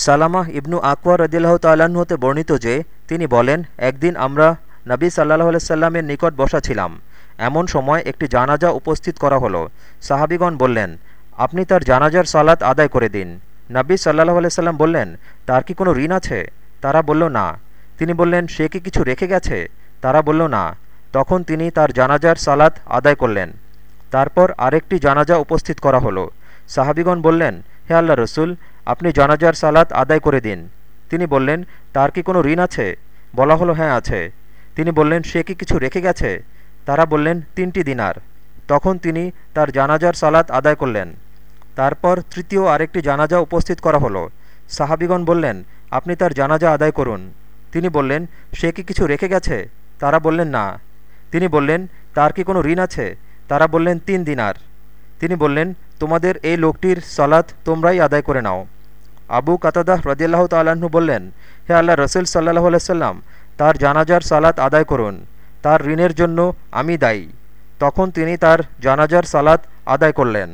সালামাহ ইবনু আকবর রদিল্লাহ তাল্লাহ্ন হতে বর্ণিত যে, তিনি বলেন, একদিন আমরা নবী সাল্লাহ সাল্লামের নিকট বসা ছিলাম। এমন সময় একটি জানাজা উপস্থিত করা হলো। সাহাবিগণ বললেন, আপনি তার জানাজার সালাত আদায় করে দিন। নবী সাল্লাহ সাল্লাম বললেন, তার কি কোনো ঋণ আছে? তারা বলল, না। তিনি বললেন, সে কি কিছু রেখে গেছে? তারা বলল, না। তখন তিনি তার জানাজার সালাত আদায় করলেন। তারপর আরেকটি জানাজা উপস্থিত করা হলো। সাহাবিগণ বললেন হে আল্লাহ রসুল, আপনি জানাজার সালাত আদায় করে দিন। তিনি বললেন, তার কি কোনো ঋণ আছে? বলা হলো হ্যাঁ আছে। তিনি বললেন, সে কি কিছু রেখে গেছে? তারা বললেন, তিনটি দিনার। তখন তিনি তার জানাজার সালাত আদায় করলেন। তারপর তৃতীয় আরেকটি জানাজা উপস্থিত করা হলো। সাহাবিগণ বললেন, আপনি তার জানাজা আদায় করুন। তিনি বললেন, সে কি কিছু রেখে গেছে? তারা বললেন, না। তিনি বললেন, তার কি কোনো ঋণ আছে? তারা বললেন, তিন দিনার। তিনি বললেন তোমাদের এই লোকটির সালাত তোমরাই আদায় করে নাও। আবু কাতাদাহ রদিয়াল্লাহ তাল্লাহ্ন বললেন, হে আল্লাহ রসুল সাল্লাহ আলাইসাল্লাম তার জানাজার সালাত আদায় করুন, তার ঋণের জন্য আমি দায়ী। তখন তিনি তার জানাজার সালাত আদায় করলেন।